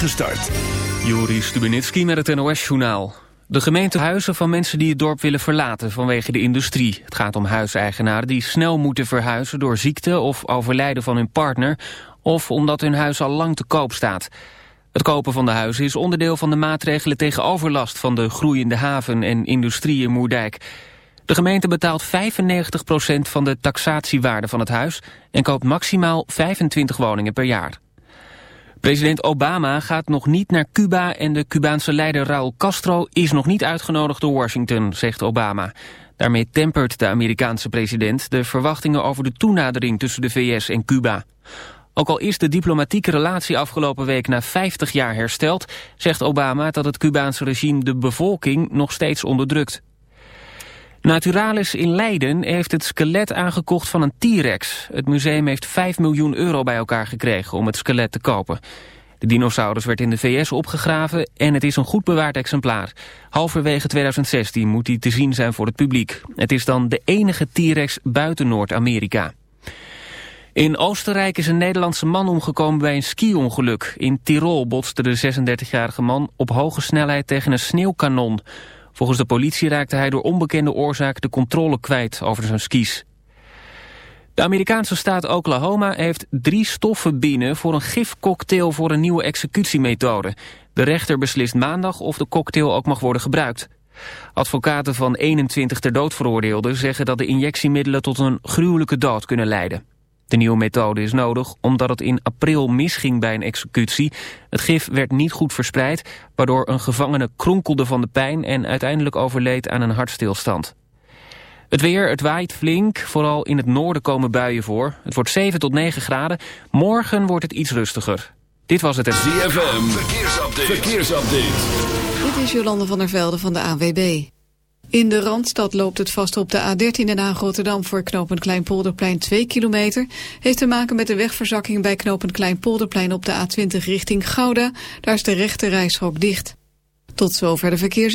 Gestart. Juri Stubenitski met het NOS-journaal. De gemeente huizen van mensen die het dorp willen verlaten vanwege de industrie. Het gaat om huiseigenaren die snel moeten verhuizen door ziekte of overlijden van hun partner... of omdat hun huis al lang te koop staat. Het kopen van de huizen is onderdeel van de maatregelen tegen overlast... van de groeiende haven en industrie in Moerdijk. De gemeente betaalt 95% van de taxatiewaarde van het huis... en koopt maximaal 25 woningen per jaar. President Obama gaat nog niet naar Cuba en de Cubaanse leider Raúl Castro is nog niet uitgenodigd door Washington, zegt Obama. Daarmee tempert de Amerikaanse president de verwachtingen over de toenadering tussen de VS en Cuba. Ook al is de diplomatieke relatie afgelopen week na 50 jaar hersteld, zegt Obama dat het Cubaanse regime de bevolking nog steeds onderdrukt. Naturalis in Leiden heeft het skelet aangekocht van een T-rex. Het museum heeft 5 miljoen euro bij elkaar gekregen om het skelet te kopen. De dinosaurus werd in de VS opgegraven en het is een goed bewaard exemplaar. Halverwege 2016 moet hij te zien zijn voor het publiek. Het is dan de enige T-rex buiten Noord-Amerika. In Oostenrijk is een Nederlandse man omgekomen bij een ski-ongeluk. In Tirol botste de 36-jarige man op hoge snelheid tegen een sneeuwkanon. Volgens de politie raakte hij door onbekende oorzaak de controle kwijt over zijn skis. De Amerikaanse staat Oklahoma heeft drie stoffen binnen voor een gifcocktail voor een nieuwe executiemethode. De rechter beslist maandag of de cocktail ook mag worden gebruikt. Advocaten van 21 ter dood veroordeelden zeggen dat de injectiemiddelen tot een gruwelijke dood kunnen leiden. De nieuwe methode is nodig omdat het in april misging bij een executie. Het gif werd niet goed verspreid, waardoor een gevangene kronkelde van de pijn en uiteindelijk overleed aan een hartstilstand. Het weer, het waait flink, vooral in het noorden komen buien voor. Het wordt 7 tot 9 graden. Morgen wordt het iets rustiger. Dit was het... ZFM, verkeersupdate. verkeersupdate. Dit is Jolande van der Velde van de AWB. In de Randstad loopt het vast op de A13 en aan Rotterdam voor knooppunt Kleinpolderplein 2 kilometer. Heeft te maken met de wegverzakking bij knooppunt Kleinpolderplein op de A20 richting Gouda. Daar is de rechte reishok dicht. Tot zover de verkeers...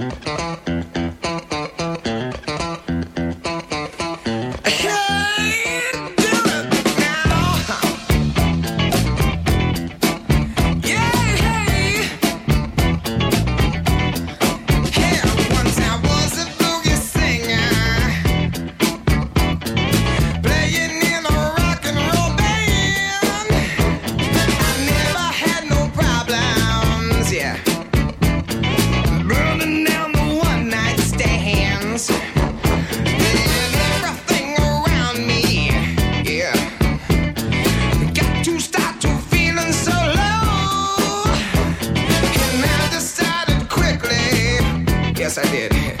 yes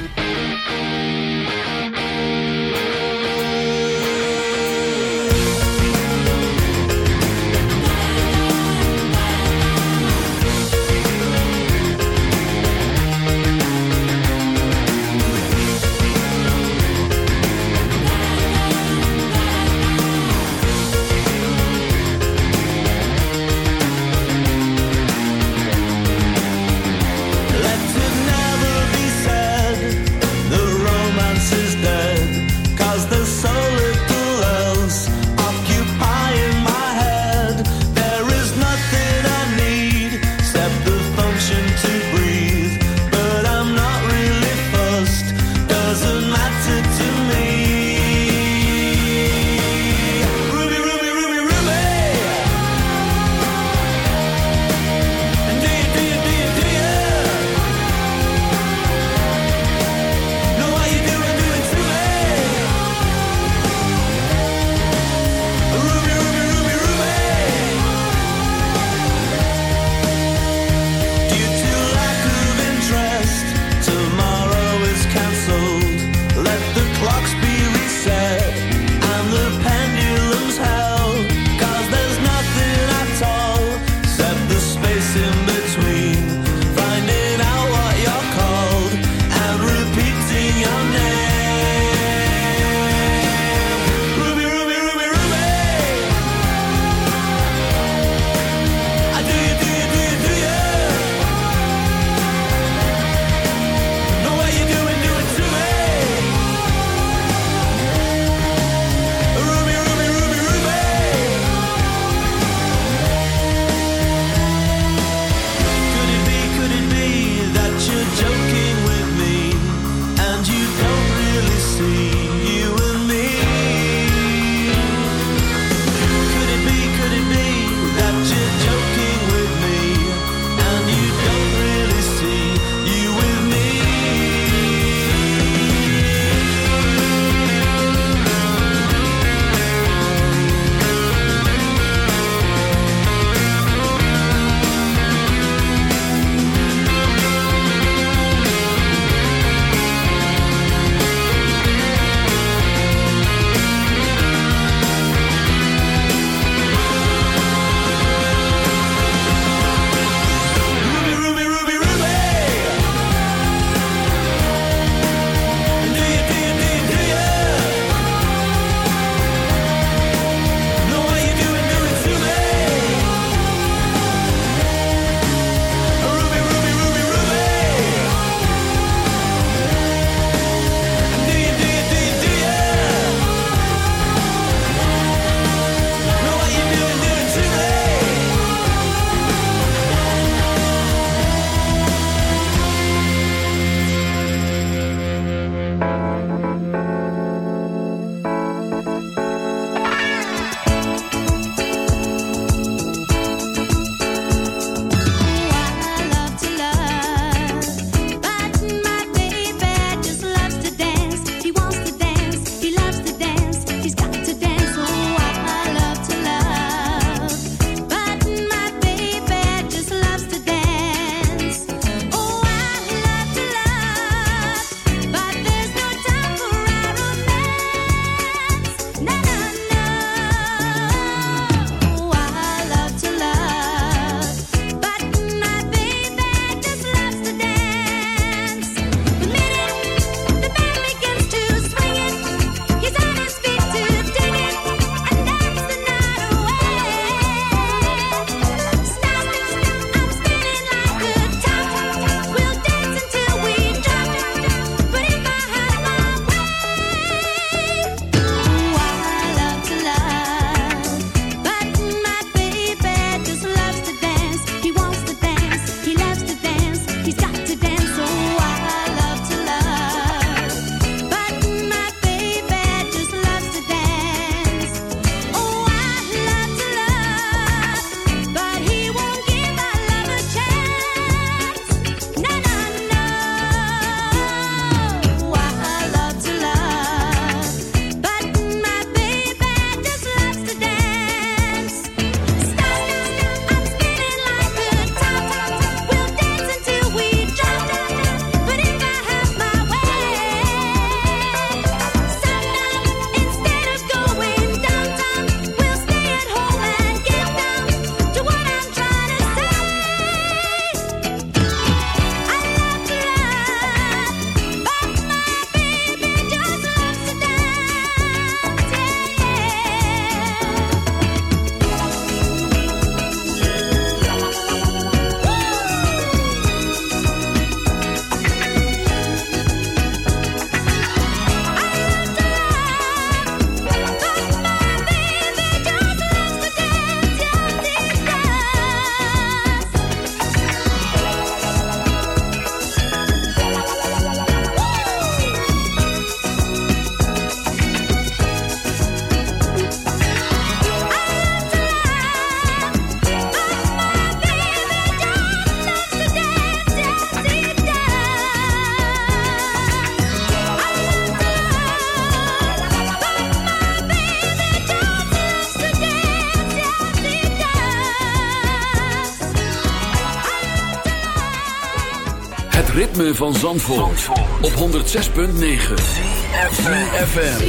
van Zandvoort, op 106.9 FM.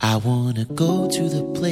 I wanna go to the place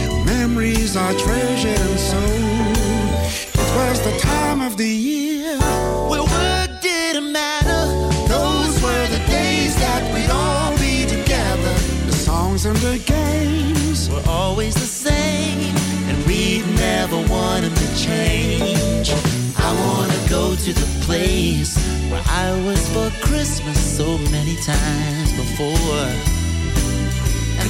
Memories are treasured and so. It was the time of the year where word didn't matter. Those were the days that we'd all be together. The songs and the games were always the same, and we'd never want them to change. I wanna go to the place where I was for Christmas so many times before.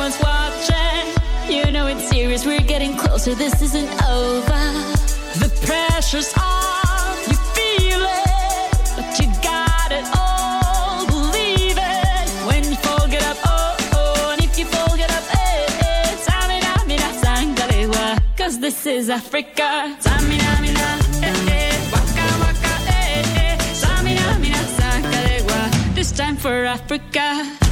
everyone's watching. You know it's serious, we're getting closer, this isn't over. The pressure's on, you feel it, but you got it all, believe it. When you fall, get up, oh, oh, and if you fall, get up, eh, eh. Sangalewa, cause this is Africa. Samina, eh, eh. eh, this time for Africa.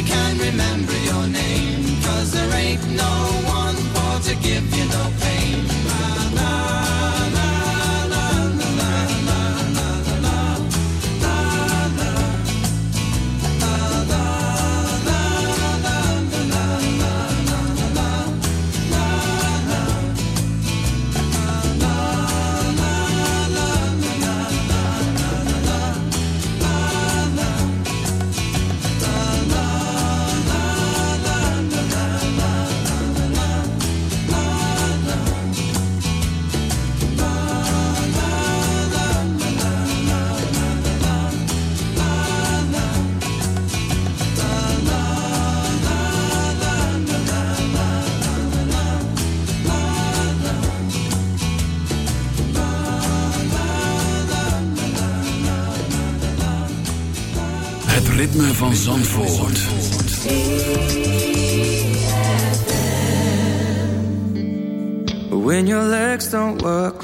you can remember